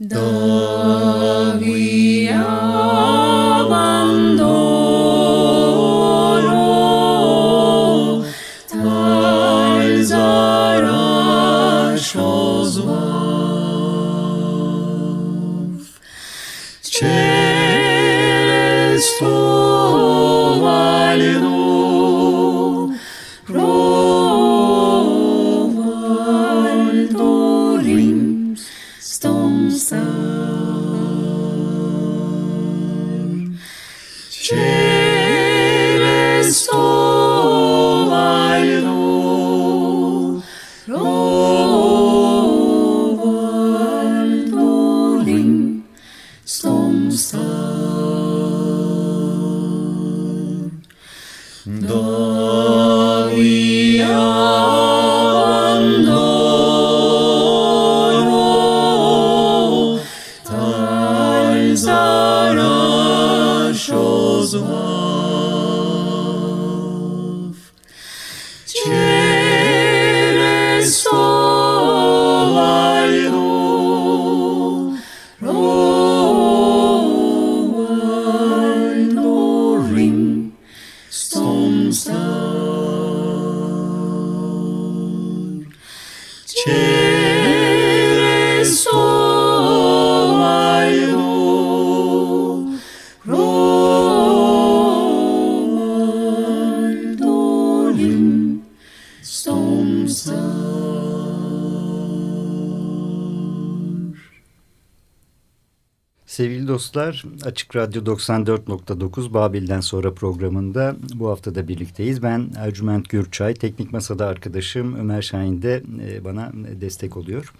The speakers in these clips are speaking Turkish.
どう Sevgili dostlar, Açık Radyo 94.9 Babil'den sonra programında bu hafta da birlikteyiz. Ben Ercüment Gürçay, teknik masada arkadaşım Ömer Şahin de e, bana destek oluyor.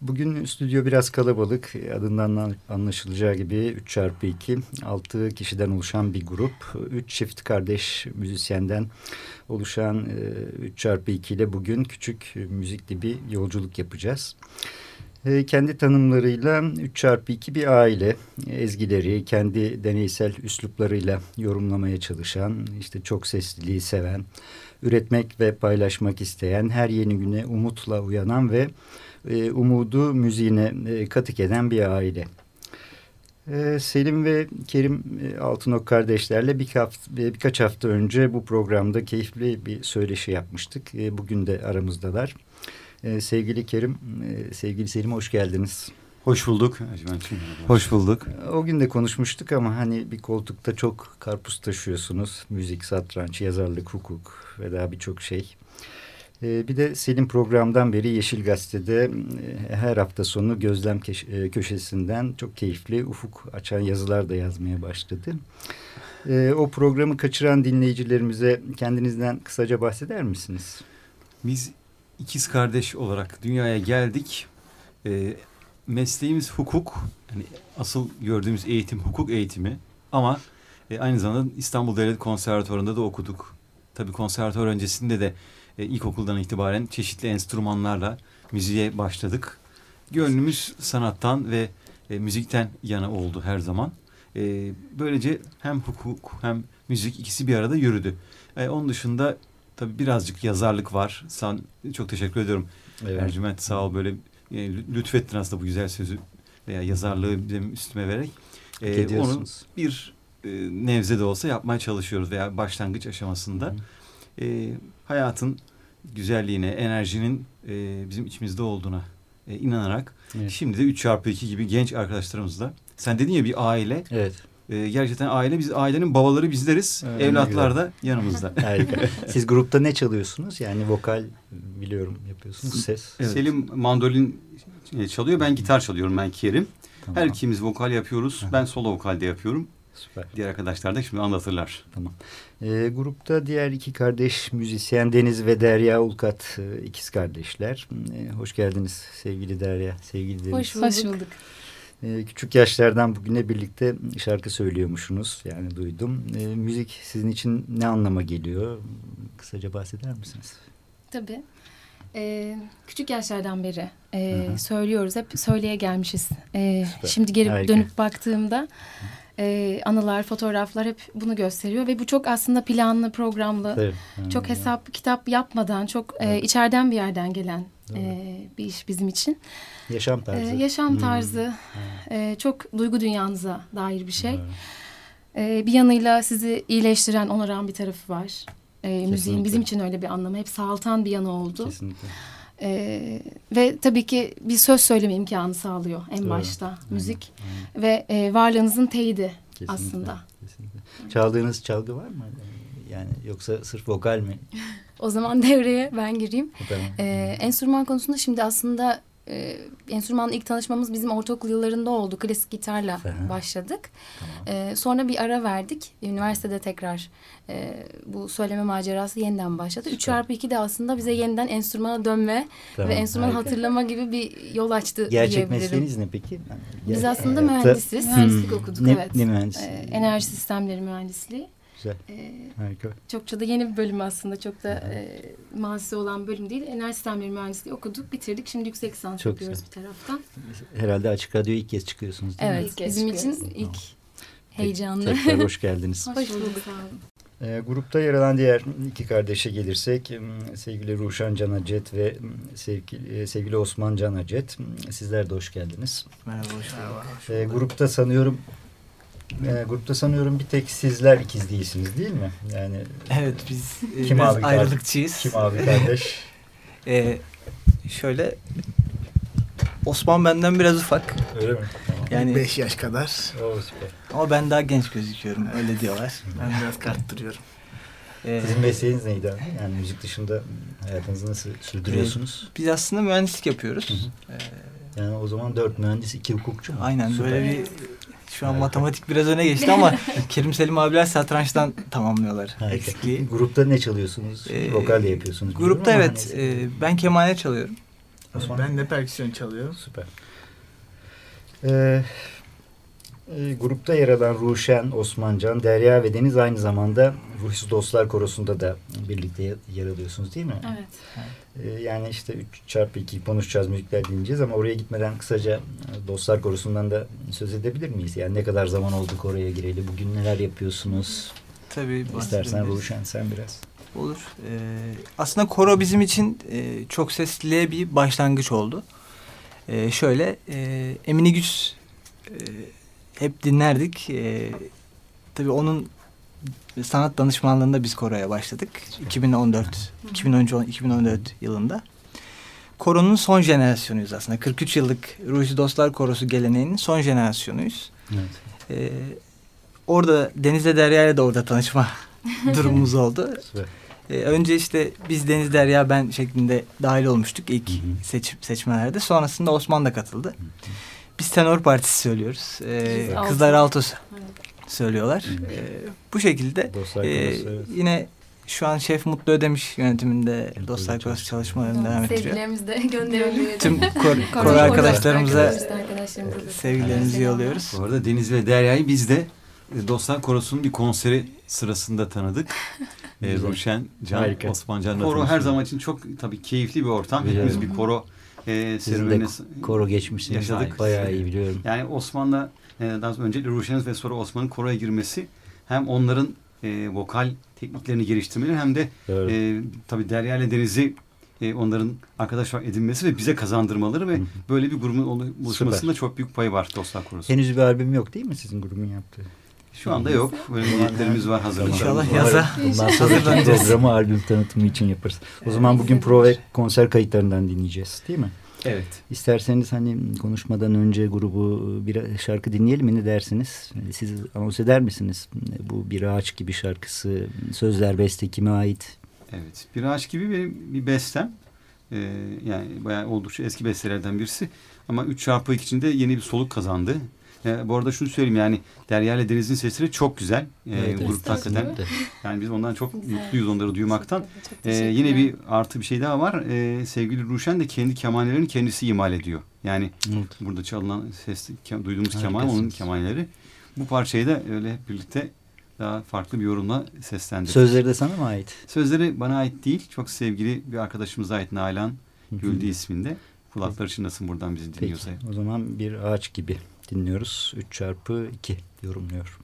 Bugün stüdyo biraz kalabalık. Adından anlaşılacağı gibi 3 çarpı 2, 6 kişiden oluşan bir grup. 3 çift kardeş müzisyenden oluşan 3 e, çarpı 2 ile bugün küçük müzikli bir yolculuk yapacağız. E, kendi tanımlarıyla 3 çarpı 2 bir aile ezgileri kendi deneysel üsluplarıyla yorumlamaya çalışan işte çok sesliliği seven üretmek ve paylaşmak isteyen her yeni güne umutla uyanan ve e, umudu müziğine e, katık eden bir aile. E, Selim ve Kerim e, Altınok kardeşlerle bir hafta, birkaç hafta önce bu programda keyifli bir söyleşi yapmıştık. E, bugün de aramızdalar. E, sevgili Kerim, e, sevgili Selim hoş geldiniz. Hoş bulduk. Hoş bulduk. O gün de konuşmuştuk ama hani bir koltukta çok karpuz taşıyorsunuz. Müzik, satranç, yazarlık, hukuk ve daha birçok şey. Ee, bir de Selim programdan beri Yeşil Gazete'de e, her hafta sonu gözlem e, köşesinden çok keyifli ufuk açan yazılar da yazmaya başladı. Ee, o programı kaçıran dinleyicilerimize kendinizden kısaca bahseder misiniz? Biz ikiz kardeş olarak dünyaya geldik. E, mesleğimiz hukuk. Yani asıl gördüğümüz eğitim hukuk eğitimi. Ama e, aynı zamanda İstanbul Devlet Konservatuvarı'nda da okuduk. Tabii konservatuvar öncesinde de e, ilkokuldan itibaren çeşitli enstrümanlarla müziğe başladık. Gönlümüz sanattan ve e, müzikten yana oldu her zaman. E, böylece hem hukuk hem müzik ikisi bir arada yürüdü. E, onun dışında tabii birazcık yazarlık var. Sen çok teşekkür ediyorum. Evet. Ercüment sağ ol böyle e, lütfettin aslında bu güzel sözü veya yazarlığı benim üstüme vererek. E, onu bir e, nevze de olsa yapmaya çalışıyoruz veya başlangıç aşamasında. Hı. E, hayatın güzelliğine, enerjinin e, bizim içimizde olduğuna e, inanarak evet. şimdi de 3 çarpı 2 gibi genç arkadaşlarımızla sen dedin ya bir aile. Evet. E, gerçekten aile biz ailenin babaları bizleriz. Evet, evlatlar da yanımızda. Harika. Siz grupta ne çalıyorsunuz? Yani vokal biliyorum yapıyorsunuz. Ses. Evet. Selim mandolin e, çalıyor. Ben gitar çalıyorum. Ben Kerim. Tamam. Her ikimiz vokal yapıyoruz. Ben solo vokalde yapıyorum. Süper. Diğer arkadaşlar da şimdi anlatırlar. Tamam. E, grupta diğer iki kardeş müzisyen Deniz ve Derya Ulkat e, ikiz kardeşler. E, hoş geldiniz sevgili Derya, sevgili Deniz. Hoş bulduk. Hoş bulduk. E, küçük yaşlardan bugüne birlikte şarkı söylüyormuşsunuz. Yani duydum. E, müzik sizin için ne anlama geliyor? Kısaca bahseder misiniz? Tabii. Ee, küçük yaşlardan beri e, söylüyoruz. Hep söyleye gelmişiz. E, şimdi geri Harika. dönüp baktığımda... Hı e, anılar, fotoğraflar hep bunu gösteriyor ve bu çok aslında planlı, programlı, evet. çok hesap, kitap yapmadan, çok e, içeriden bir yerden gelen e, bir iş bizim için. Yaşam tarzı. E, yaşam hmm. tarzı hmm. e, çok duygu dünyanıza dair bir şey. E, bir yanıyla sizi iyileştiren, onaran bir tarafı var. E, müziğin bizim için öyle bir anlamı. Hep sağaltan bir yanı oldu. Kesinlikle. Ee, ve tabii ki bir söz söyleme imkanı sağlıyor en Doğru. başta aynen, müzik aynen. ve e, varlığınızın teyidi kesinlikle, aslında. Kesinlikle. Çaldığınız çalgı var mı? Yani yoksa sırf vokal mi? o zaman devreye ben gireyim. Tamam. Ee, enstrüman konusunda şimdi aslında e, enstrümanla ilk tanışmamız bizim ortaokul yıllarında oldu. Klasik gitarla Aha. başladık. Tamam. E, sonra bir ara verdik. Üniversitede tekrar e, bu söyleme macerası yeniden başladı. 3 çarpı 2 de aslında bize yeniden enstrümana dönme tamam, ve enstrümanı hatırlama gibi bir yol açtı Gerçek diyebilirim. mesleğiniz ne peki? Biz aslında mühendisiz. Mühendislik hmm. okuduk ne, evet. Ne mühendisliği? Ee, enerji sistemleri mühendisliği. Güzel. Ee, Harika. Çokça da yeni bir bölüm aslında. Çok da e, mazisi olan bölüm değil. Enerji sistemleri mühendisliği okuduk, bitirdik. Şimdi yüksek lisans Çok yapıyoruz güzel. bir taraftan. Herhalde Açık Radyo ilk kez çıkıyorsunuz değil evet, mi? Evet, bizim için ilk heyecanlı. Tekrar hoş geldiniz. hoş bulduk. Sağ olun. E, grupta yer alan diğer iki kardeşe gelirsek sevgili Ruşan Canacet ve sevgili, sevgili Osman Canacet sizler de hoş geldiniz. Merhaba hoş bulduk. E, grupta sanıyorum e, grupta sanıyorum bir tek sizler ikiz değilsiniz değil mi? Yani Evet biz e, kim biraz abi ayrılıkçıyız. Kim abi kardeş? e, şöyle Osman benden biraz ufak. Öyle mi? Yani 5 yaş kadar. Oo, süper. Ama ben daha genç gözüküyorum öyle diyorlar. ben biraz kart duruyorum. Ee, Sizin mesleğiniz neydi abi? Yani müzik dışında hayatınızı nasıl sürdürüyorsunuz? Biz aslında mühendislik yapıyoruz. Hı hı. Ee, yani o zaman dört mühendis, iki hukukçu mu? Aynen Süper. böyle bir şu an matematik biraz öne geçti ama Kerim Selim abiler satrançtan tamamlıyorlar Harika. eksikliği. Grupta ne çalıyorsunuz? Ee, Vokal de yapıyorsunuz. Grupta evet. Hani... E, ben kemane çalıyorum. Osman. Ben de perküsyon çalıyorum. Süper. Ee, e, grupta yer alan Ruşen, Osmancan, Derya ve Deniz aynı zamanda Ruhsuz Dostlar Korosu'nda da birlikte yer alıyorsunuz değil mi? Evet. Ee, yani işte 3 çarpı 2 konuşacağız, müzikler dinleyeceğiz ama oraya gitmeden kısaca e, Dostlar Korosu'ndan da söz edebilir miyiz? Yani ne kadar zaman oldu oraya gireli? Bugün neler yapıyorsunuz? Tabii. İstersen Ruşen sen biraz. Olur. Ee, aslında koro bizim için e, çok sesli bir başlangıç oldu. Ee, şöyle e, Emine Güç e, hep dinlerdik. E, tabii onun sanat danışmanlığında biz koroya başladık. 2014 2013 2014 yılında. Koronun son jenerasyonuyuz aslında. 43 yıllık Ruhi Dostlar Korosu geleneğinin son jenerasyonuyuz. Evet. Ee, orada Deniz'le Derya'yla da orada tanışma durumumuz oldu. Ee, önce işte biz Deniz Derya ben şeklinde dahil olmuştuk ilk seç, seçmelerde. Sonrasında Osman da katıldı. Biz tenor partisi söylüyoruz. Ee, Kızlar Altos söylüyorlar. Ee, bu şekilde e, yine şu an Şef Mutlu Ödemiş yönetiminde Dostlar Korosu çalışmalarını devam ettiriyor. Sevgilerimizi de gönderiyoruz. Tüm kor, kor, kor arkadaşlarımıza sevgilerimizi yolluyoruz. Bu arada Deniz ve Derya'yı biz de e, Dostlar Korosu'nun bir konseri sırasında tanıdık. e, Ruşen, Can, Harika. Osman Can'la Koro her zaman için çok tabii keyifli bir ortam. Güzel. Hepimiz bir koro e, serüveni koro geçmişsiniz. Yaşadık. Bayağı iyi biliyorum. Yani Osman'la e, daha önce Ruşen'in ve sonra Osman'ın koroya girmesi hem onların e, vokal tekniklerini geliştirmeleri hem de e, tabii Derya ile Deniz'i e, onların arkadaş edinmesi ve bize kazandırmaları ve böyle bir grubun oluşmasında çok büyük payı var Dostlar Korosu. Henüz bir albüm yok değil mi sizin grubun yaptığı? Şu anda yok. Böyle niyetlerimiz var hazırlanacak. İnşallah yaza. Bundan sonra programı albüm tanıtımı için yaparız. O zaman bugün pro ve konser kayıtlarından dinleyeceğiz değil mi? Evet. İsterseniz hani konuşmadan önce grubu bir şarkı dinleyelim mi ne dersiniz? Siz anons eder misiniz? Bu Bir Ağaç Gibi şarkısı sözler beste kime ait? Evet. Bir Ağaç Gibi benim bir bestem. Ee, yani bayağı oldukça eski bestelerden birisi. Ama 3 çarpı içinde yeni bir soluk kazandı. E, bu arada şunu söyleyeyim yani Derya ile Deniz'in sesleri çok güzel. E, evet, grupta hakikaten. Yani biz ondan çok güzel. mutluyuz onları duymaktan. E, yine bir artı bir şey daha var. E, sevgili Ruşen de kendi kemanelerini kendisi imal ediyor. Yani evet. burada çalınan ses, ke, duyduğumuz Harikasınız. keman onun kemanleri. Bu parçayı da öyle hep birlikte daha farklı bir yorumla seslendirdik. Sözleri de sana mı ait? Sözleri bana ait değil. Çok sevgili bir arkadaşımıza ait Nalan Güldi isminde. Kulaklar çınlasın buradan bizi dinliyorsa. Peki, o zaman bir ağaç gibi dinliyoruz. 3 çarpı 2 yorumluyor.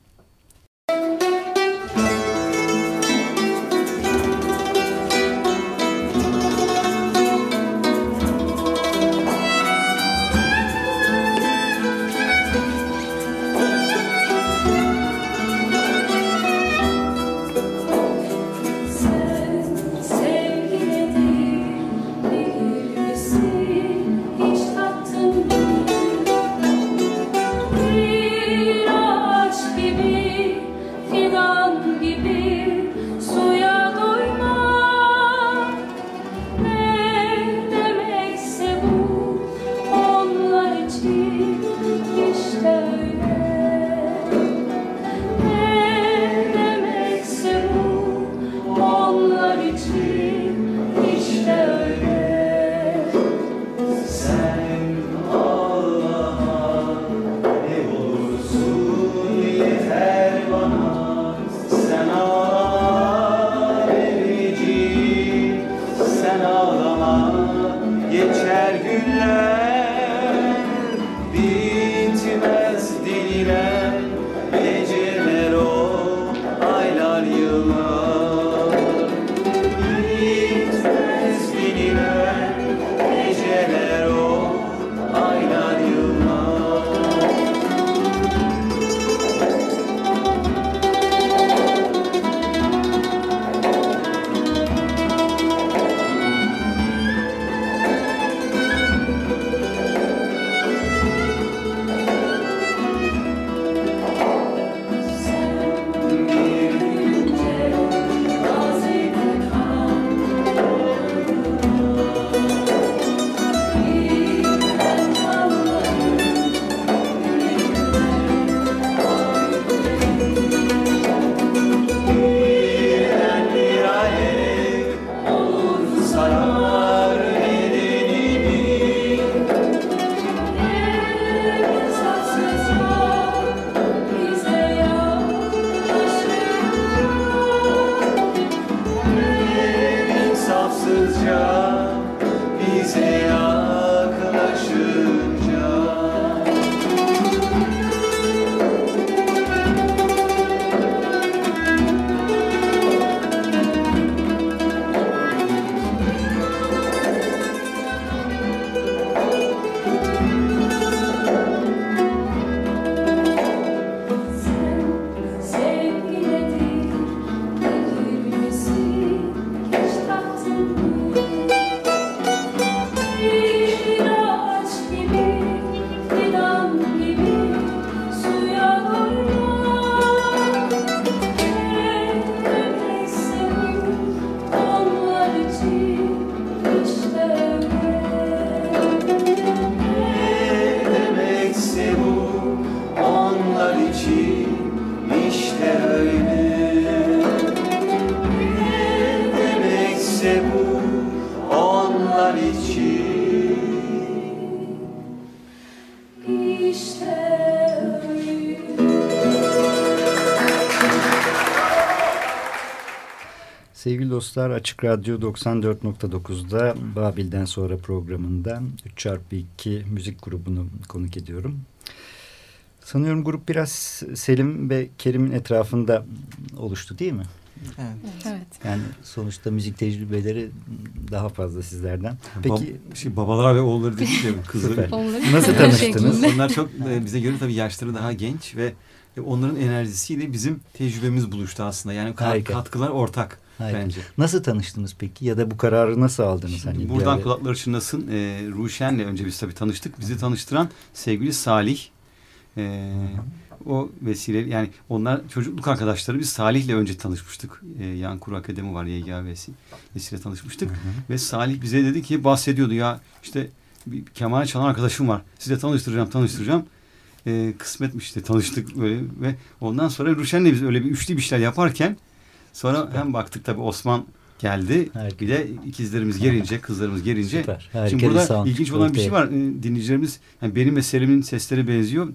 Dostlar Açık Radyo 94.9'da Babil'den sonra programında 3x2 müzik grubunu konuk ediyorum. Sanıyorum grup biraz Selim ve Kerim'in etrafında oluştu değil mi? Evet. evet. Yani sonuçta müzik tecrübeleri daha fazla sizlerden. Peki Bab şey, babalar ve oğulları değil mi? Kızları. Nasıl tanıştınız? Onlar çok e, bize göre tabii yaşları daha genç ve onların enerjisiyle bizim tecrübemiz buluştu aslında. Yani Harika. katkılar ortak. Harika. bence. Nasıl tanıştınız peki ya da bu kararı nasıl aldınız? Şimdi hani buradan kulakları çınlasın. E, Ruşen'le önce biz tabii tanıştık. Bizi tanıştıran sevgili Salih. E, o vesile yani onlar çocukluk arkadaşları biz Salih'le önce tanışmıştık. E, Yankur Akademi var YGV'si. Vesile tanışmıştık. Hı hı. Ve Salih bize dedi ki bahsediyordu ya işte bir keman çalan arkadaşım var. Size tanıştıracağım tanıştıracağım. E, kısmetmiş de tanıştık böyle ve ondan sonra Ruşen'le biz öyle bir üçlü bir şeyler yaparken Sonra Süper. hem baktık tabii Osman geldi. Harika. Bir de ikizlerimiz gelince, kızlarımız gelince. Süper. Harika Şimdi burada ilginç olan bir şey var. Ee, dinleyicilerimiz yani benim ve Selim'in sesleri benziyor.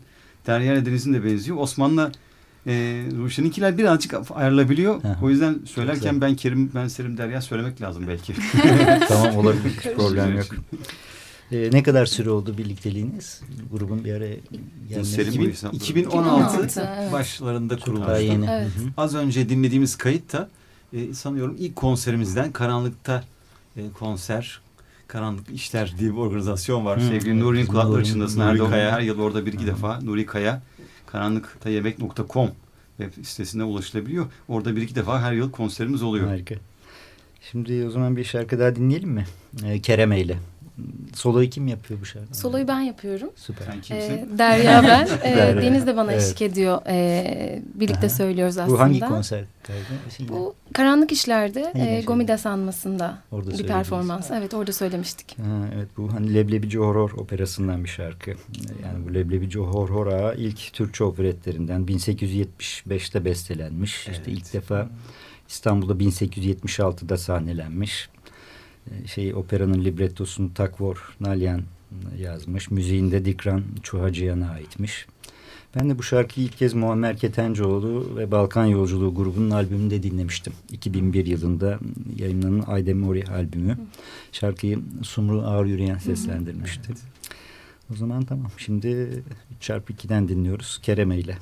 Derya ile Deniz'in de benziyor. Osman'la e, Ruşen'inkiler birazcık ayrılabiliyor. Aha. O yüzden söylerken ben Kerim, ben Selim Derya söylemek lazım belki. tamam olabilir. Hiç problem yok. Ee, ne kadar süre oldu birlikteliğiniz? Grubun bir araya gelmesi. 2000, 2016, 2016 başlarında kurulmuştu. Evet. Az önce dinlediğimiz kayıt da e, sanıyorum ilk konserimizden Karanlıkta e, konser Karanlık İşler diye bir organizasyon var. Hı, Sevgili evet, Nuri'nin kulakları çınlasın. Nuri Kaya. Her yıl orada bir iki Hı. defa Nuri Kaya karanlıktayemek.com web sitesine ulaşılabiliyor. Orada bir iki defa her yıl konserimiz oluyor. Harika. Şimdi o zaman bir şarkı daha dinleyelim mi? Ee, Kereme ile. Soloyu kim yapıyor bu şarkıyı? Soloyu ben yapıyorum. Süper. Sen kimsin? Ee, Derya ben. ee, Deniz de bana evet. eşlik ediyor. Ee, birlikte Aha. söylüyoruz aslında. Bu hangi konser? Bu Karanlık İşler'de e, Gomidas Anması'nda orada bir performans. Evet orada söylemiştik. Ha, evet bu hani Leblebici Horror operasından bir şarkı. Yani bu Leblebici Horror Ağa ilk Türkçe operetlerinden 1875'te bestelenmiş. Evet. İşte ilk defa İstanbul'da 1876'da sahnelenmiş. Şey operanın librettosunu Takvor Nalyan yazmış. Müziğinde Dikran Çuhacıyan'a aitmiş. Ben de bu şarkıyı ilk kez Muammer Ketencoğlu ve Balkan Yolculuğu grubunun albümünde dinlemiştim. 2001 yılında yayınlanan Aydemori albümü. Şarkıyı Sumru Ağır Yürüyen seslendirmişti. Evet. O zaman tamam. Şimdi 3 çarpı 2'den dinliyoruz Kereme ile.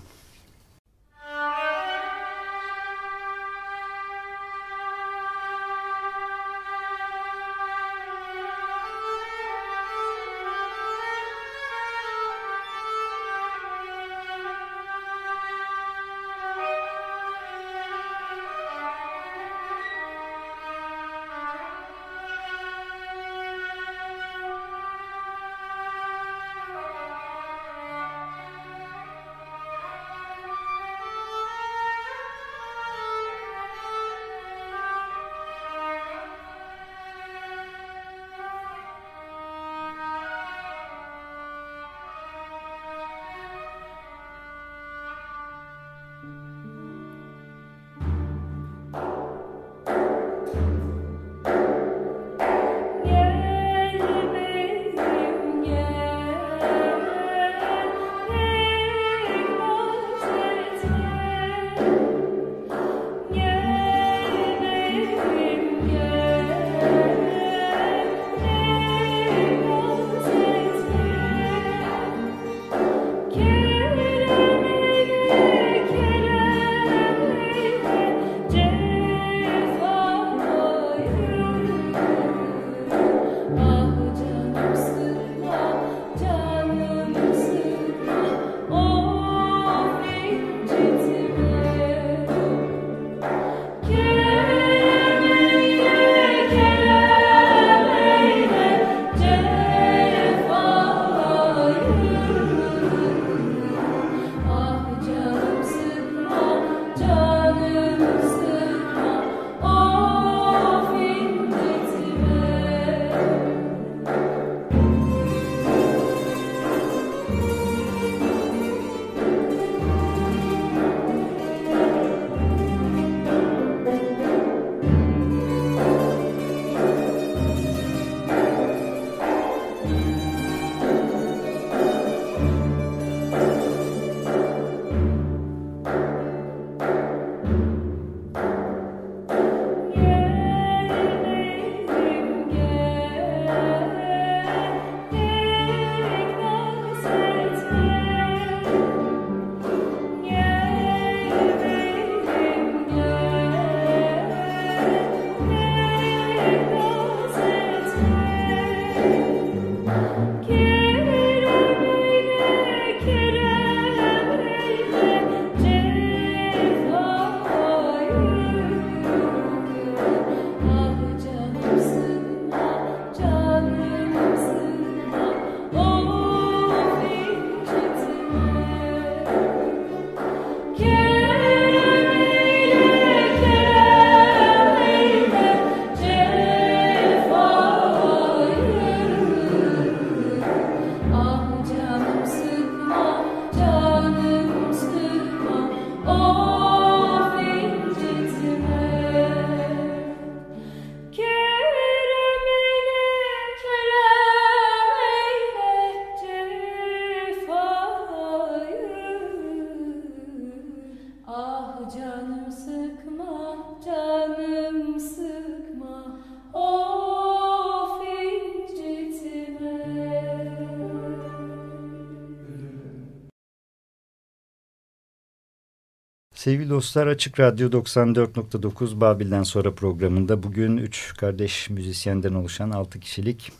Sevgili dostlar Açık Radyo 94.9 Babil'den sonra programında bugün üç kardeş müzisyenden oluşan altı kişilik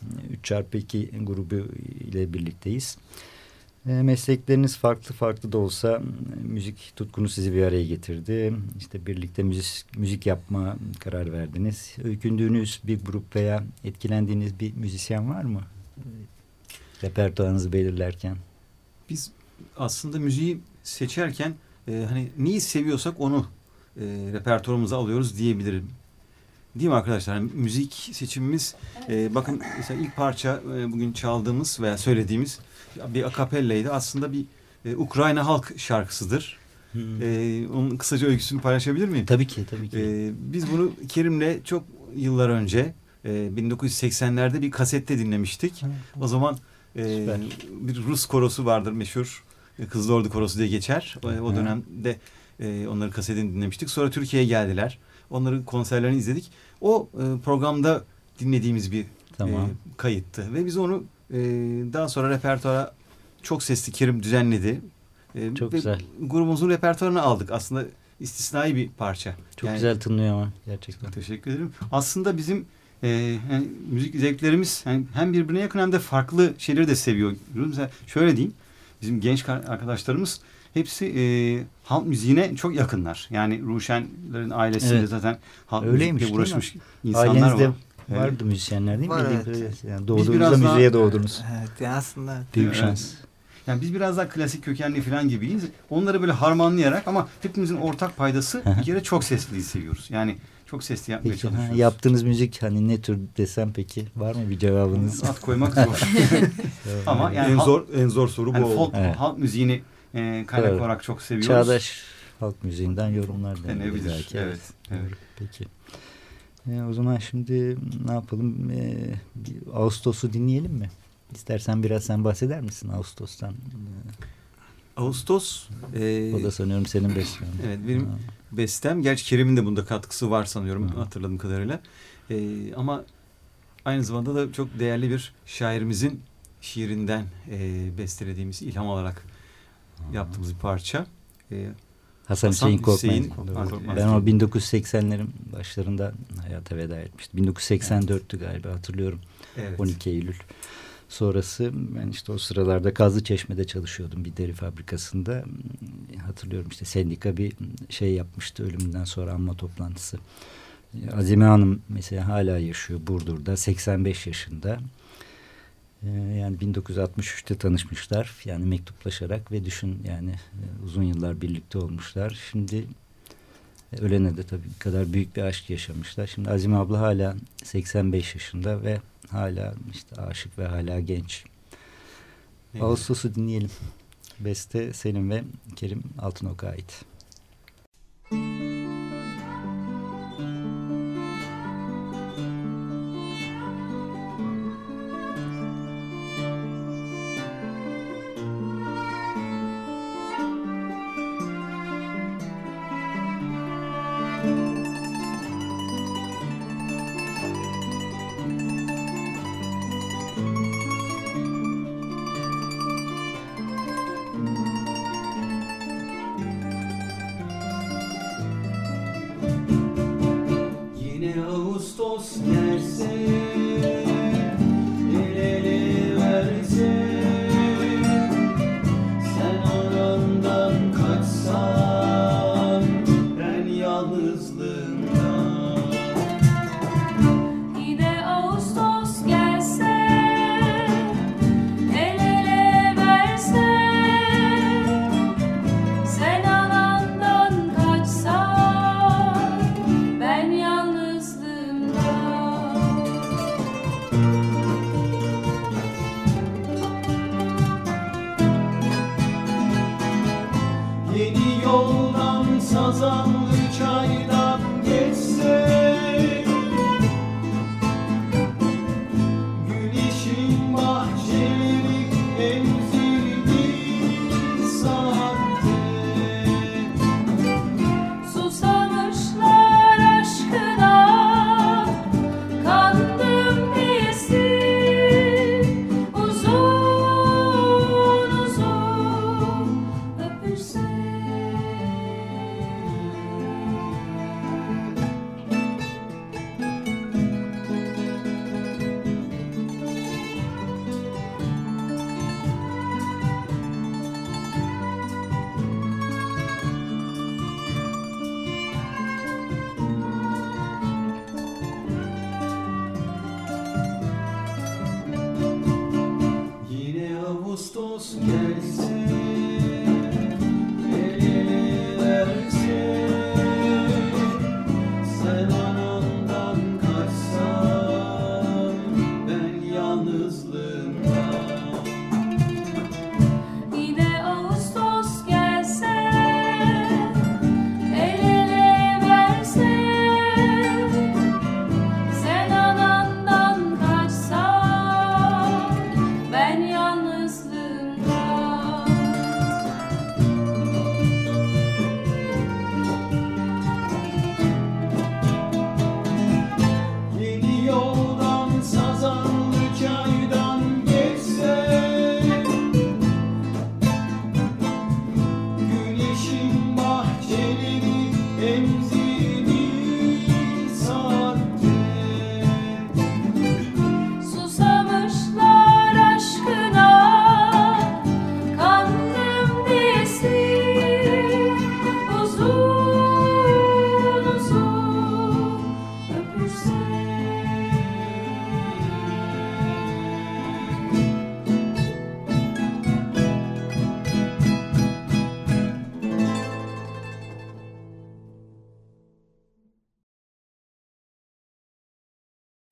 3x2 grubu ile birlikteyiz. E, meslekleriniz farklı farklı da olsa müzik tutkunu sizi bir araya getirdi. İşte birlikte müzik, müzik yapma karar verdiniz. Öykündüğünüz bir grup veya etkilendiğiniz bir müzisyen var mı? Repertuarınızı belirlerken. Biz aslında müziği seçerken e, hani neyi seviyorsak onu e, repertuarımıza alıyoruz diyebilirim. Değil mi arkadaşlar? Yani müzik seçimimiz e, bakın mesela ilk parça e, bugün çaldığımız veya söylediğimiz bir akapelleydi. Aslında bir e, Ukrayna halk şarkısıdır. Hmm. E, onun kısaca öyküsünü paylaşabilir miyim? Tabii ki, tabii ki. E, biz bunu Kerim'le çok yıllar önce e, 1980'lerde bir kasette dinlemiştik. Hmm. O zaman e, bir Rus korosu vardır meşhur. Kızıl Ordu Korosu diye geçer. O, o dönemde e, onların kasetini dinlemiştik. Sonra Türkiye'ye geldiler. Onların konserlerini izledik. O e, programda dinlediğimiz bir tamam. e, kayıttı. Ve biz onu E, daha sonra repertuara çok sesli Kerim düzenledi. E, çok güzel. Grubumuzun repertuarını aldık. Aslında istisnai bir parça. Çok yani, güzel tınlıyor ama gerçekten. Teşekkür ederim. Aslında bizim e, yani müzik zevklerimiz yani hem birbirine yakın hem de farklı şeyleri de seviyoruz. Mesela şöyle diyeyim. Bizim genç arkadaşlarımız hepsi e, halk müziğine çok yakınlar. Yani Ruşenlerin ailesinde evet. zaten halk Öyleymiş, müzikle uğraşmış insanlar Ailenizde var. vardı evet. müzisyenler değil mi? Var, evet. Yani doğduğunuzda müziğe daha, doğdunuz. Evet yani aslında. Büyük evet. şans. Yani biz biraz daha klasik kökenli falan gibiyiz. Onları böyle harmanlayarak ama hepimizin ortak paydası bir kere çok sesliliği seviyoruz. Yani çok sesli yapmaya peki, çalışıyoruz. Ha, yaptığınız müzik hani ne tür desem peki var mı bir cevabınız? At koymak zor. ama yani en zor en zor soru bu yani oldu. Folk, evet. Halk müziğini e, kaynak evet. olarak çok seviyoruz. Çağdaş halk müziğinden yorumlar denebilir. Belki. Evet. evet. Peki. E, o zaman şimdi ne yapalım? E, Ağustos'u dinleyelim mi? İstersen biraz sen bahseder misin Ağustos'tan? Ağustos... E, o da sanıyorum senin bestem. Evet benim ha. bestem. Gerçi Kerim'in de bunda katkısı var sanıyorum ha. hatırladığım kadarıyla. E, ama aynı zamanda da çok değerli bir şairimizin şiirinden e, bestelediğimiz, ilham alarak ha. yaptığımız bir parça. E, Hasan, Hasan Hüseyin Korkmaz. Ben o 1980'lerin başlarında hayata veda etmiştim. 1984'tü galiba hatırlıyorum. Evet. 12 Eylül. Sonrası ben işte o sıralarda Kazlı Çeşme'de çalışıyordum bir deri fabrikasında. Hatırlıyorum işte sendika bir şey yapmıştı ölümünden sonra anma toplantısı. Azime Hanım mesela hala yaşıyor Burdur'da 85 yaşında. Ee, yani 1963'te tanışmışlar yani mektuplaşarak ve düşün yani e, uzun yıllar birlikte olmuşlar. Şimdi e, ölene de tabii kadar büyük bir aşk yaşamışlar. Şimdi Azime abla hala 85 yaşında ve hala işte aşık ve hala genç. Evet. Ağustos'u dinleyelim. Beste Selim ve Kerim Altınok'a ait.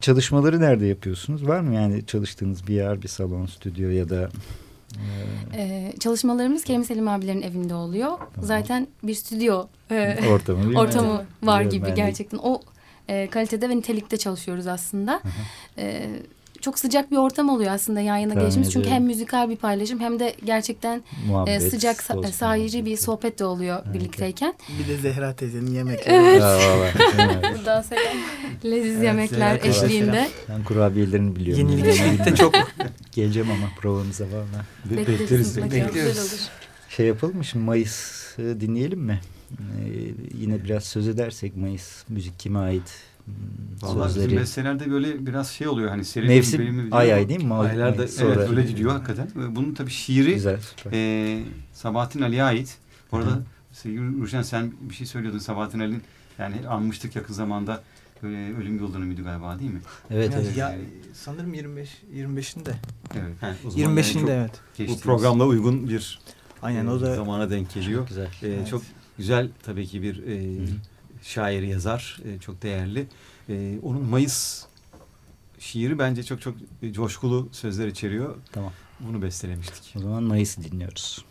Çalışmaları nerede yapıyorsunuz? Var mı yani çalıştığınız bir yer, bir salon, stüdyo ya da... E... Ee, çalışmalarımız Kerim Selim abilerin evinde oluyor. Tamam. Zaten bir stüdyo e, ortamı, ortamı var gibi gerçekten. O e, kalitede ve nitelikte çalışıyoruz aslında. E, çok sıcak bir ortam oluyor aslında yan yana gelişimiz. Çünkü hem müzikal bir paylaşım hem de gerçekten e, sıcak sa sahici bir sohbet de oluyor evet. birlikteyken. Bir de Zehra teyzenin yemekleri. Evet. Buradan selam. Leziz evet, yemekler Zehra eşliğinde. Ben kurabiyelerini biliyorum. Yenilikte çok. Geleceğim ama provanıza valla. Bekleriz. Bekleriz. Şey yapalım mı şimdi Mayıs dinleyelim mi? Ee, yine biraz söz edersek Mayıs müzik kime ait? Vallahi sözleri. bizim bestelerde böyle biraz şey oluyor hani seri Mevsim bölümü ay ay değil mi? Aylarda sonra... evet öyle gidiyor hakikaten. Bunun tabii şiiri Güzel, e, Sabahattin Ali'ye ait. Bu arada sevgili Ruşen sen bir şey söylüyordun Sabahattin Ali'nin yani anmıştık yakın zamanda böyle ölüm yolunu müydü galiba değil mi? Evet yani, evet. Ya, sanırım 25 25'inde. Evet. He, 25'inde yani evet. Bu programla uygun bir Aynen o da zamana denk geliyor. Çok güzel. Ee, evet. Çok güzel tabii ki bir e, şair yazar. E, çok değerli. E, onun Mayıs şiiri bence çok çok coşkulu sözler içeriyor. Tamam. Bunu bestelemiştik. O zaman Mayıs'ı dinliyoruz.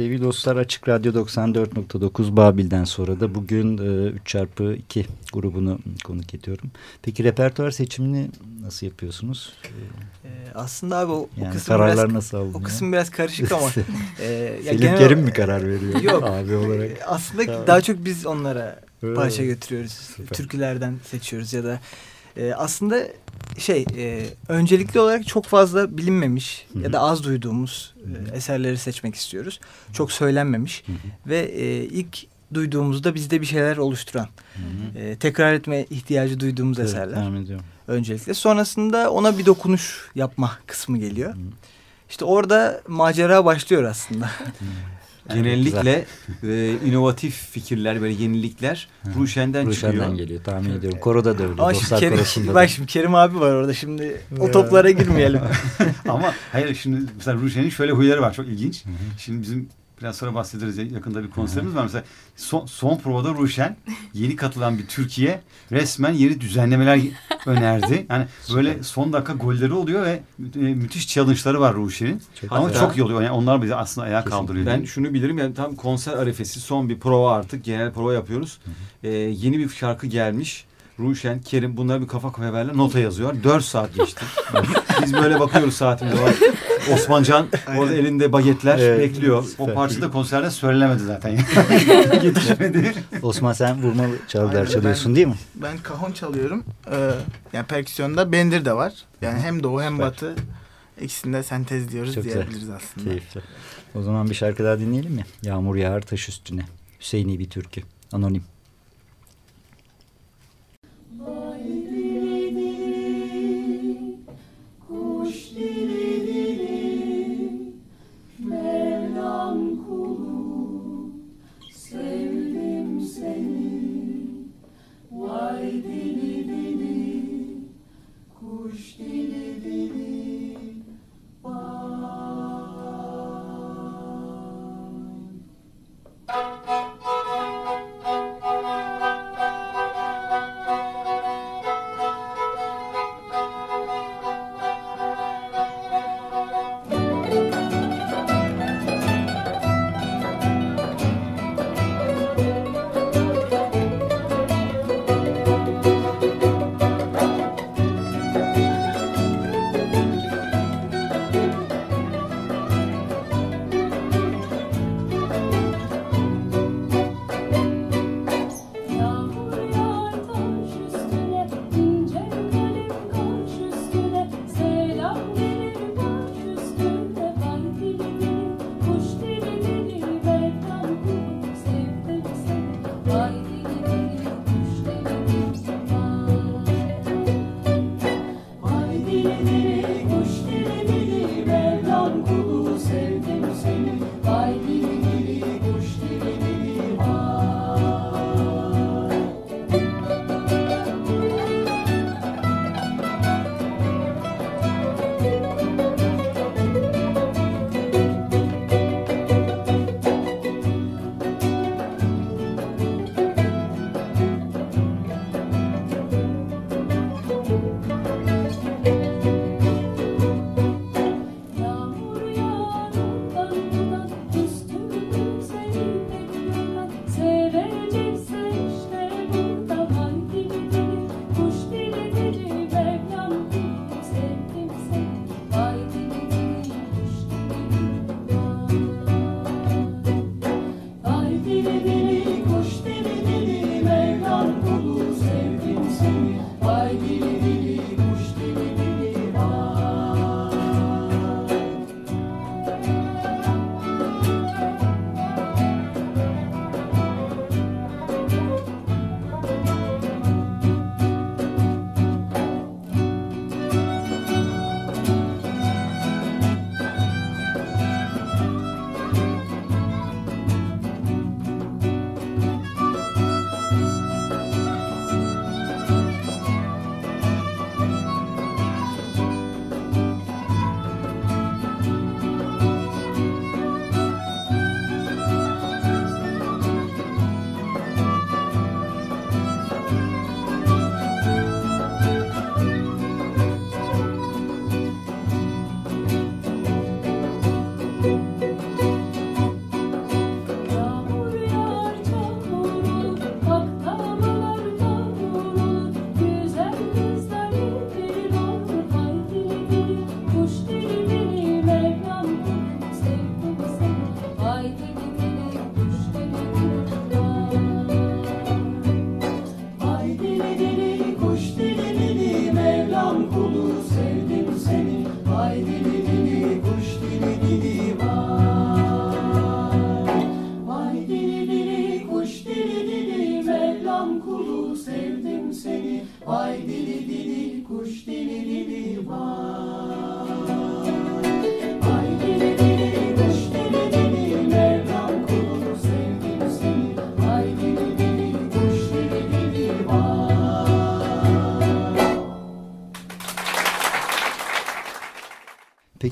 Sevgili dostlar Açık Radyo 94.9 Babil'den sonra da bugün e, 3 çarpı 2 grubunu konuk ediyorum. Peki repertuar seçimini nasıl yapıyorsunuz? Ee, aslında abi o, yani o kısım kararlar biraz, nasıl alınıyor? O kısım biraz karışık ama. e, ya Selim Kerim mi karar veriyor? Yok. Abi olarak. Aslında tamam. daha çok biz onlara parça götürüyoruz. Süper. Türkülerden seçiyoruz ya da e, aslında şey e, öncelikli olarak çok fazla bilinmemiş Hı -hı. ya da az duyduğumuz e, eserleri seçmek istiyoruz. Hı -hı. Çok söylenmemiş Hı -hı. ve e, ilk duyduğumuzda bizde bir şeyler oluşturan, Hı -hı. E, tekrar etme ihtiyacı duyduğumuz evet, eserler. Öncelikle sonrasında ona bir dokunuş yapma kısmı geliyor. Hı -hı. İşte orada macera başlıyor aslında. Genellikle e, inovatif fikirler böyle yenilikler Ruşen'den, Ruşen'den çıkıyor. geliyor tahmin ediyorum. Koroda da öyle. Ama şimdi Kerim, bak şimdi Kerim abi var orada şimdi o toplara girmeyelim. Ama hayır şimdi mesela Ruşen'in şöyle huyları var çok ilginç. Şimdi bizim Biraz sonra bahsederiz. Yakında bir konserimiz var. Mesela son, son provada Ruşen yeni katılan bir Türkiye resmen yeni düzenlemeler önerdi. Yani böyle son dakika golleri oluyor ve e, müthiş challenge'ları var Ruşen'in. Ama hatta, çok iyi oluyor. Yani onlar bizi aslında ayağa kesinlikle. kaldırıyor. Ben şunu bilirim yani tam konser arifesi son bir prova artık. Genel prova yapıyoruz. Hı hı. Ee, yeni bir şarkı gelmiş. Ruşen, Kerim bunlar bir kafa kafaya verler nota yazıyor. Dört saat geçti. Biz böyle bakıyoruz saatimize. Osmancan orada elinde bagetler evet, bekliyor. O parça da konserde söylenemedi zaten. Yetişmedi. Osman sen vurmalı çalgılar çalıyorsun ben, değil mi? Ben kahon çalıyorum. Ee, yani perküsyonda bendir de var. Yani hem doğu hem Süper. batı ikisinde sentez diyoruz Çok diyebiliriz güzel. aslında. Keyifli. O zaman bir şarkı daha dinleyelim mi? Yağmur yağar taş üstüne. Hüseyin'i bir türkü. Anonim.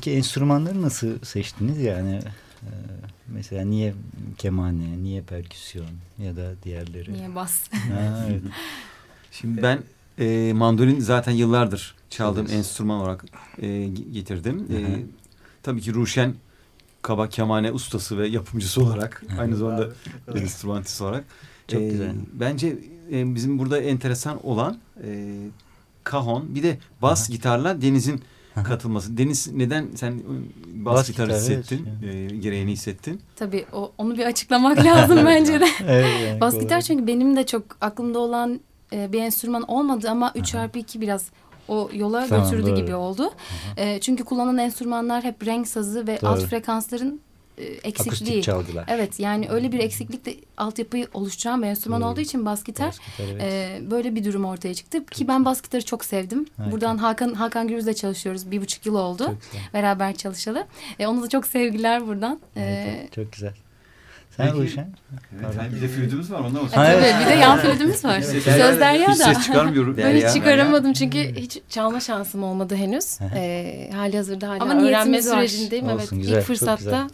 Peki enstrümanları nasıl seçtiniz yani? E, mesela niye kemane, niye perküsyon ya da diğerleri? Niye bas? ha, evet. Şimdi ben e, mandolin zaten yıllardır çaldığım evet. enstrüman olarak e, getirdim. E, tabii ki Ruşen kaba kemane ustası ve yapımcısı olarak aynı zamanda enstrümantist olarak. Çok e, güzel. Bence e, bizim burada enteresan olan e, kahon bir de bas Aha. gitarla Deniz'in katılması. Deniz neden sen bas, bas gitar hissettin? Evet. E, gereğini hissettin? Tabii o, onu bir açıklamak lazım bence de. evet, yani, bas gitar çünkü benim de çok aklımda olan e, bir enstrüman olmadı ama 3 çarpı 2 biraz o yola tamam, götürdü doğru. gibi oldu. E, çünkü kullanılan enstrümanlar hep renk sazı ve doğru. alt frekansların eksikliği. Akustik çaldılar. Evet yani öyle bir eksiklikle altyapıyı oluşturan bir enstrüman doğru. olduğu için bas gitar, bas gitar evet. e, böyle bir durum ortaya çıktı. Ki ben bas gitarı çok sevdim. Harika. Buradan Hakan Hakan Gürüz'le çalışıyoruz. Bir buçuk yıl oldu. Beraber çalışalı. E, ona da çok sevgiler buradan. E, çok güzel. Sen Ruşen? Evet, yani bir de flütümüz var ondan olsun. tabii bir de yan flütümüz var. Evet, Söz Derya da. Hiç ses çıkarmıyorum. ben hiç çıkaramadım çünkü hiç çalma şansım olmadı henüz. ee, hali hazırda hala Ama öğrenme sürecindeyim. Olsun, evet, güzel, ilk fırsatta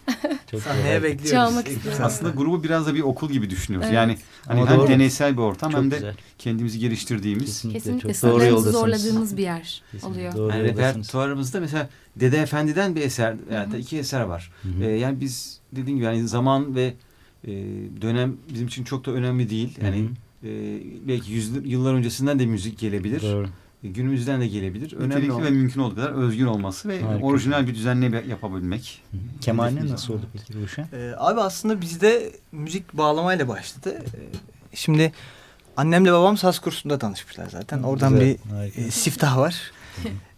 Sahneye bekliyoruz. Çalmak istiyorum. Aslında grubu biraz da bir okul gibi düşünüyoruz. Evet. Yani hani Ama hem doğru. deneysel bir ortam çok hem de güzel. kendimizi geliştirdiğimiz. Kesinlikle, Kesinlikle çok doğru yoldasınız. zorladığımız bir yer Kesinlikle. oluyor. Doğru yani repertuarımızda mesela Dede Efendi'den bir eser, yani iki eser var. Ee, yani biz dediğim gibi yani zaman ve e, dönem bizim için çok da önemli değil. Yani e, belki yüz, yıllar öncesinden de müzik gelebilir. Doğru. E, günümüzden de gelebilir. Önemli ve mümkün olduğu kadar özgün olması ve Harika. orijinal bir düzenle yapabilmek. Kemane nasıl oldu peki Ruşen? Ee, abi aslında bizde müzik bağlamayla başladı. Ee, şimdi annemle babam saz kursunda tanışmışlar zaten. Oradan Güzel, bir e, siftah var.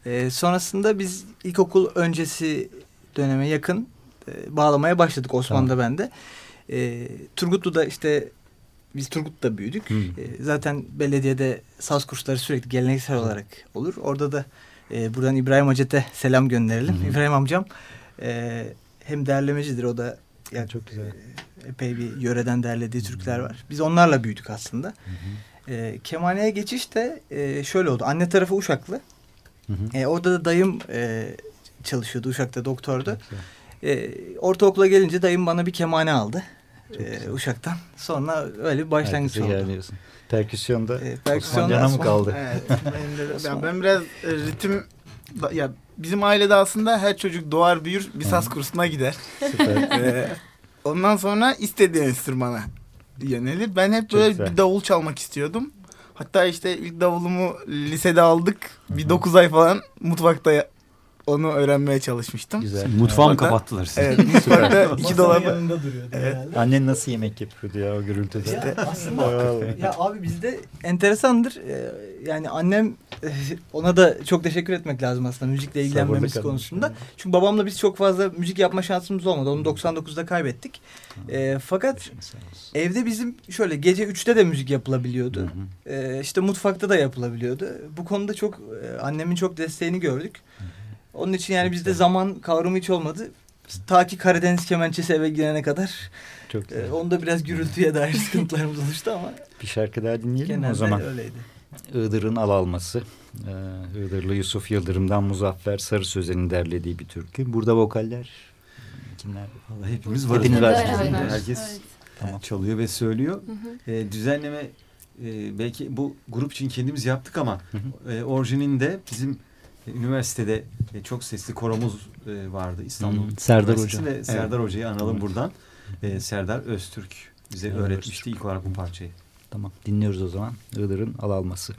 ee, sonrasında biz ilkokul öncesi döneme yakın e, bağlamaya başladık Osman'da tamam. bende. E, Turgutlu'da işte biz Turgut'ta büyüdük. Hmm. E, zaten belediyede saz kursları sürekli geleneksel olarak olur. Orada da e, buradan İbrahim Hacet'e selam gönderelim. Hmm. İbrahim amcam e, hem derlemecidir o da yani çok güzel. E, epey bir yöreden derlediği Türkler var. Biz onlarla büyüdük aslında. Hı E, kemaneye geçiş de e, şöyle oldu. Anne tarafı Uşaklı. Hı hı. E, orada da dayım e, çalışıyordu Uşak'ta doktordu. E, ortaokula gelince dayım bana bir kemane aldı e, Uşak'tan. Sonra öyle bir başlangıç oldu. Perküsyonda e, perküsyonda mı kaldı? Evet, benim de, ben, ben biraz e, ritim ya bizim ailede aslında her çocuk doğar büyür bir saz kursuna gider. Süper. ee, ondan sonra istediği enstrümana yönelir. Ben hep böyle bir davul çalmak istiyordum. Hatta işte ilk davulumu lisede aldık. Bir dokuz ay falan mutfakta onu öğrenmeye çalışmıştım. Güzel. Mutfağı mı kapattılar sizi? Evet. Mutfakta iki dolabı. yanında duruyordu evet. Annen nasıl yemek yapıyordu ya o gürültüde? İşte aslında ya abi bizde enteresandır. Ee, yani annem ona da çok teşekkür etmek lazım aslında müzikle ilgilenmemiz Sabırlı konusunda. Yani. Çünkü babamla biz çok fazla müzik yapma şansımız olmadı. Onu 99'da kaybettik. E, fakat evde bizim şöyle gece 3'te de müzik yapılabiliyordu. Hı hı. E, işte mutfakta da yapılabiliyordu. Bu konuda çok e, annemin çok desteğini gördük. Hı. Onun için yani bizde zaman kavramı hiç olmadı. Ta ki Karadeniz kemençesi eve girene kadar. Çok e, onda biraz gürültüye dair sıkıntılarımız oluştu ama. Bir şarkı daha dinleyelim mi o zaman? öyleydi. Iğdır'ın al alması. Ee, Iğdırlı Yusuf Yıldırım'dan Muzaffer Sarı Sözen'in derlediği bir türkü. Burada vokaller kimler? Vallahi hepimiz varız. Hepimiz var. Herkes evet. tamam. çalıyor ve söylüyor. Hı hı. Ee, düzenleme e, belki bu grup için kendimiz yaptık ama hı hı. E, orijininde bizim üniversitede e, çok sesli koromuz e, vardı İstanbul hmm, Serdar Hoca. ve Serdar evet. Hoca'yı analım buradan. E, Serdar Öztürk bize evet. öğretmişti ilk olarak bu parçayı. Tamam dinliyoruz o zaman. Iğdır'ın al alması.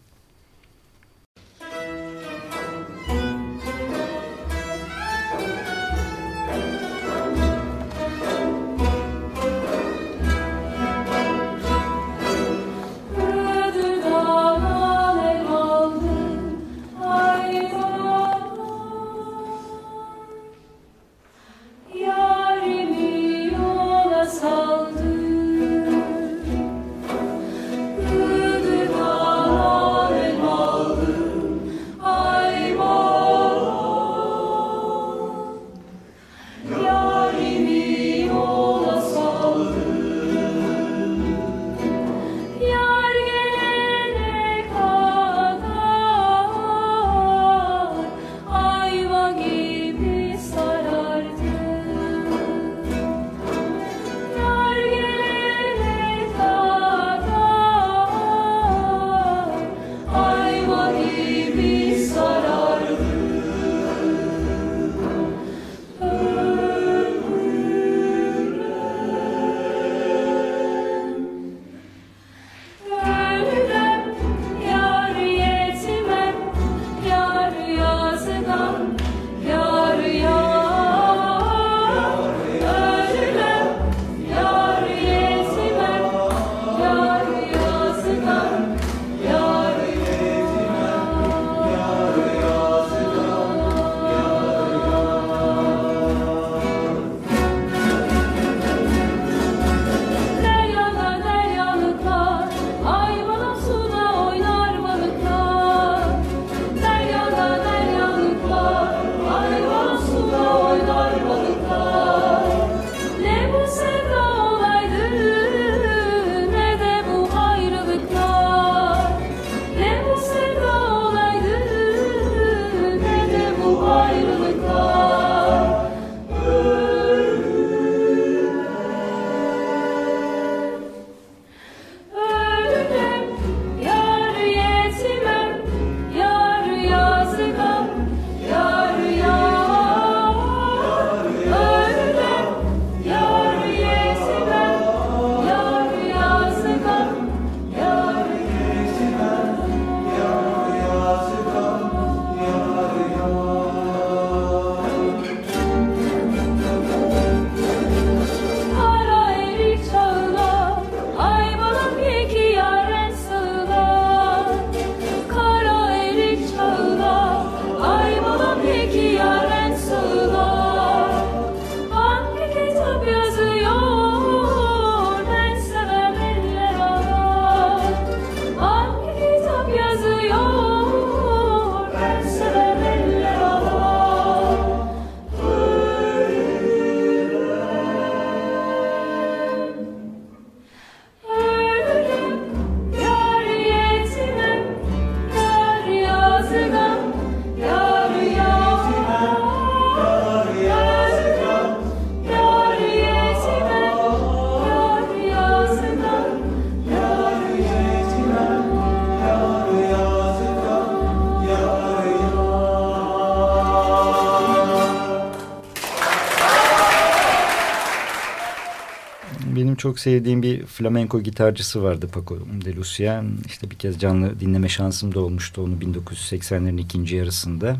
Çok sevdiğim bir flamenco gitarcısı vardı Paco de Lucia. İşte bir kez canlı dinleme şansım da olmuştu onu 1980'lerin ikinci yarısında.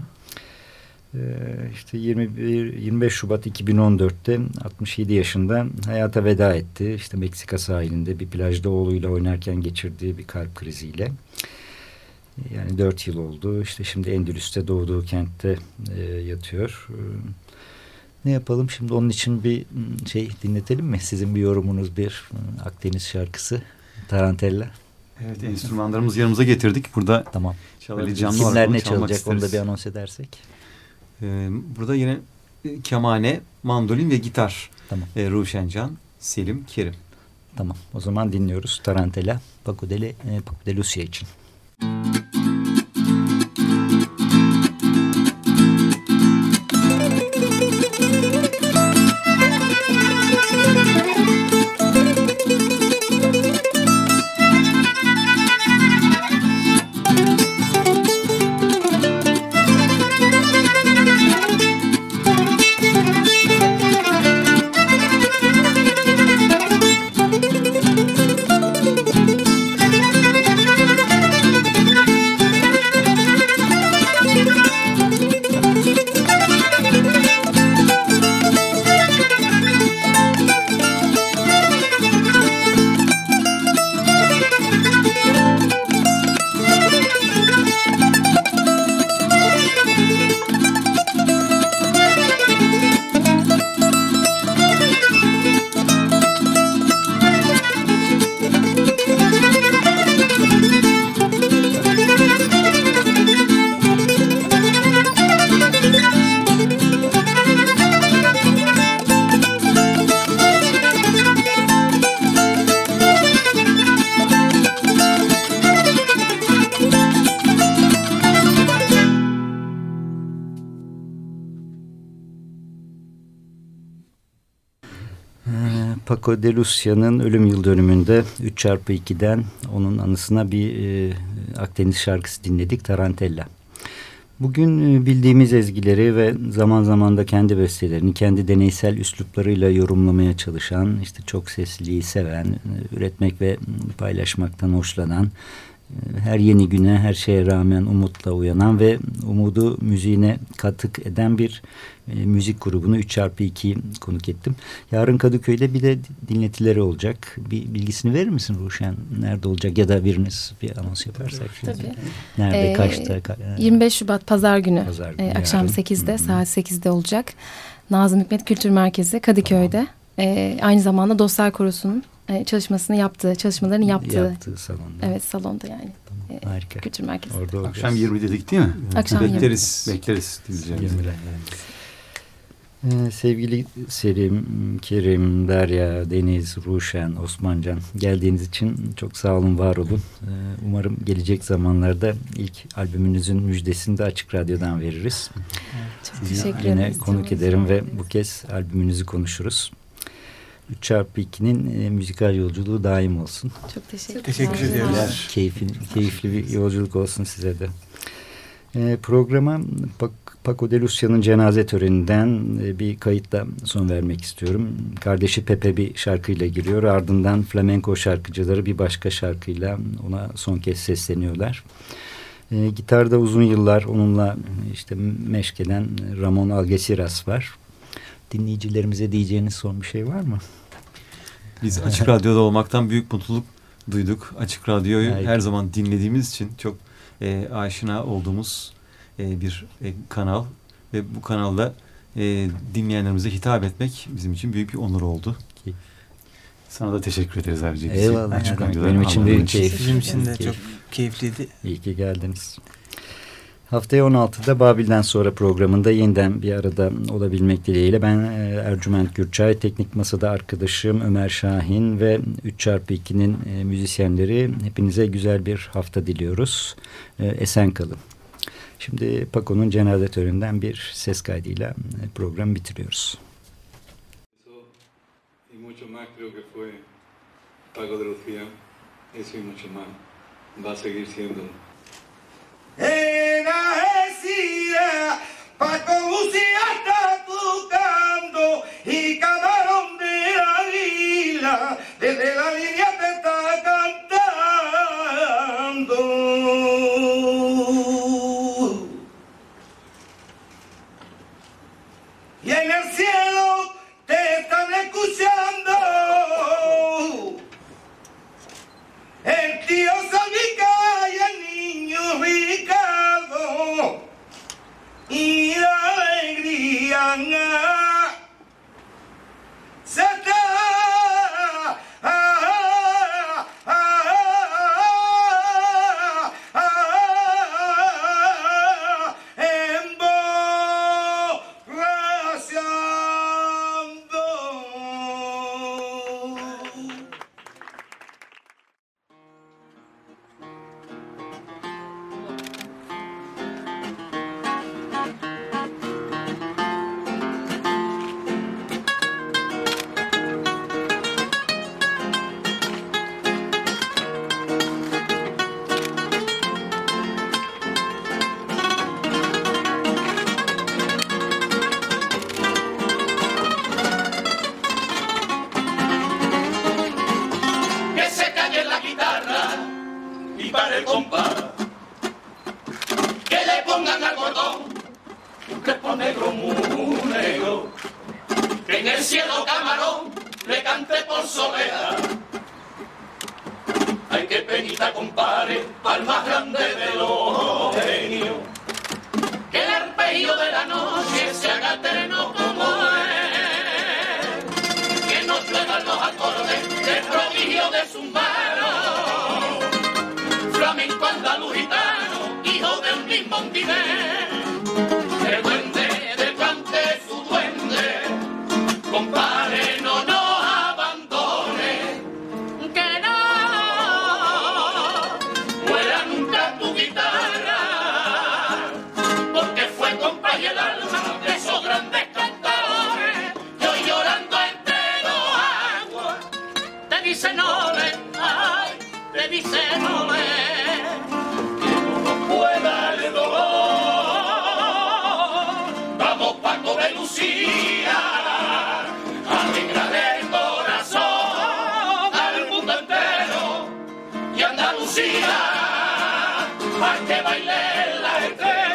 Ee, işte 21, 25 Şubat 2014'te 67 yaşında hayata veda etti. İşte Meksika sahilinde bir plajda oğluyla oynarken geçirdiği bir kalp kriziyle. Yani dört yıl oldu. İşte şimdi Endülüs'te doğduğu kentte e, yatıyor. E, ne yapalım şimdi onun için bir ıı, şey dinletelim mi? Sizin bir yorumunuz bir ıı, Akdeniz şarkısı Tarantella. Evet enstrümanlarımızı yanımıza getirdik. Burada tamam. Canlı Kimler ne çalacak isteriz. onu da bir anons edersek. Ee, burada yine e, kemane, mandolin ve gitar. Tamam. Ee, Ruşencan, Selim, Kerim. Tamam o zaman dinliyoruz Tarantella Paco de, Paco de Lucia için. Müzik Paco de Lucia'nın ölüm yıl dönümünde 3 çarpı 2'den onun anısına bir e, Akdeniz şarkısı dinledik Tarantella. Bugün e, bildiğimiz ezgileri ve zaman zaman da kendi bestelerini kendi deneysel üsluplarıyla yorumlamaya çalışan, işte çok sesliliği seven, e, üretmek ve paylaşmaktan hoşlanan, her yeni güne her şeye rağmen umutla uyanan ve umudu müziğine katık eden bir e, müzik grubunu 3x2 konuk ettim. Yarın Kadıköy'de bir de dinletileri olacak. Bir bilgisini verir misin Ruşen? Nerede olacak ya da biriniz bir anons yaparsak. Tabii. Nerede, ee, kaçta? 25 Şubat Pazar günü, Pazar günü e, akşam yarın. 8'de, Hı -hı. saat 8'de olacak. Nazım Hikmet Kültür Merkezi Kadıköy'de. Tamam. E, aynı zamanda Dostlar Korosu'nun e, çalışmasını yaptığı, çalışmalarını yaptığı. Yaptığı salonda. Evet salonda yani. Tamam, e, harika. Kültür Merkezi. Orada Akşam 20 dedik değil mi? Akşam bekleriz, 20. Bekleriz. Bekleriz. Ee, sevgili Selim, Kerim, Derya, Deniz, Ruşen, Osmancan geldiğiniz için çok sağ olun, var olun. Ee, umarım gelecek zamanlarda ilk albümünüzün müjdesini de Açık Radyo'dan veririz. Çok Sizi teşekkür ederim. Yine konuk ederim ve bu kez albümünüzü konuşuruz. 3 çarpı 2'nin e, müzikal yolculuğu daim olsun. Çok teşekkür, teşekkür ediyoruz. Keyfin, keyifli bir yolculuk olsun size de. E, programa Paco de Lucia'nın cenaze töreninden e, bir kayıtla son vermek istiyorum. Kardeşi Pepe bir şarkıyla giriyor. Ardından flamenco şarkıcıları bir başka şarkıyla ona son kez sesleniyorlar. E, gitarda uzun yıllar onunla işte meşgeden Ramon Algeciras var. Dinleyicilerimize diyeceğiniz son bir şey var mı? Biz Açık Radyo'da olmaktan büyük mutluluk duyduk. Açık Radyo'yu her zaman dinlediğimiz için çok e, aşina olduğumuz e, bir e, kanal ve bu kanalda e, dinleyenlerimize hitap etmek bizim için büyük bir onur oldu. Sana da teşekkür ederiz ayrıca. Eyvallah. Açık yani, benim için büyük keyif. Bizim için de çok keyifliydi. İyi ki geldiniz. Haftaya 16'da Babil'den sonra programında yeniden bir arada olabilmek dileğiyle ben e, Ercüment Gürçay, Teknik Masa'da arkadaşım Ömer Şahin ve 3x2'nin e, müzisyenleri hepinize güzel bir hafta diliyoruz. E, esen kalın. Şimdi Paco'nun cenaze töreninden bir ses kaydıyla programı bitiriyoruz. Paco de Lucía, eso y mucho más va a seguir siendo conviver. Para que baile la gente.